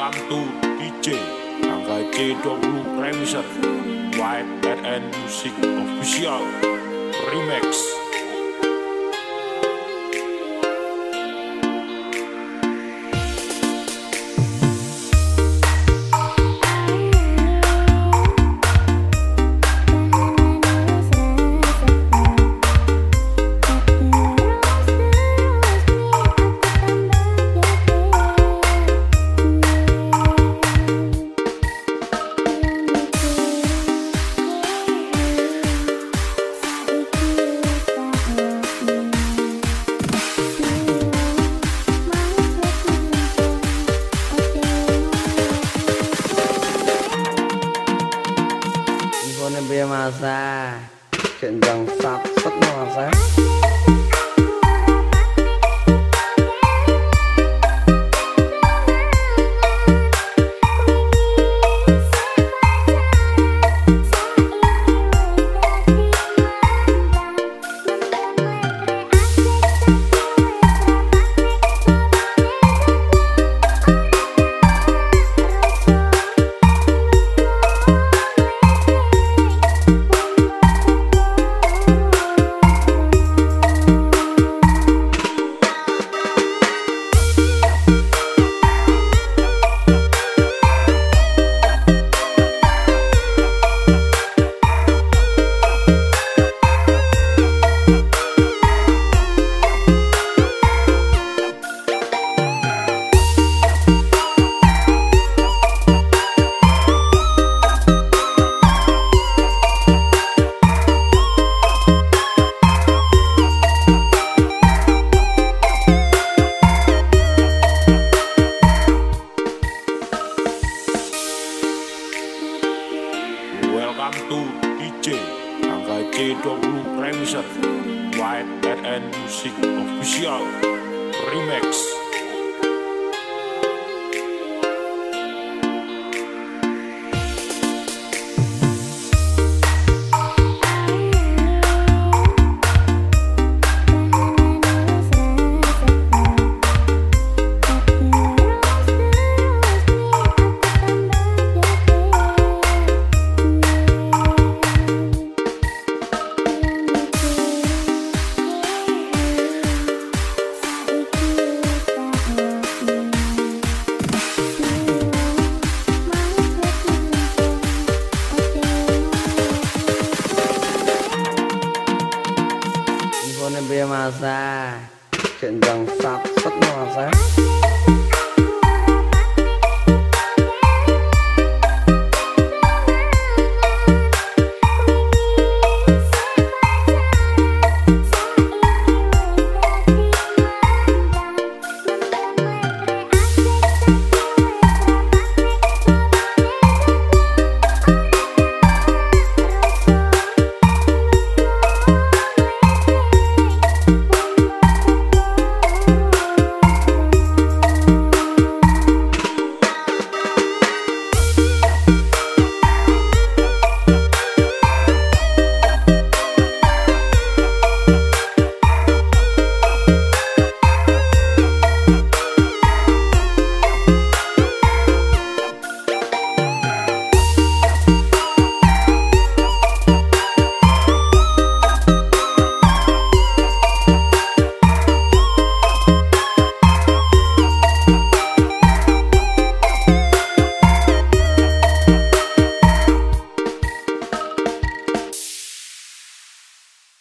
Welcome to DJ Angga C20 Remixer White RN Music Official. Remix mà ra chuyện dòng sọc xuất mà ra Welcome DJ Angga C20 Remixer White RN Music Official. Remix ra chuyện dòng sọc rất mò giá.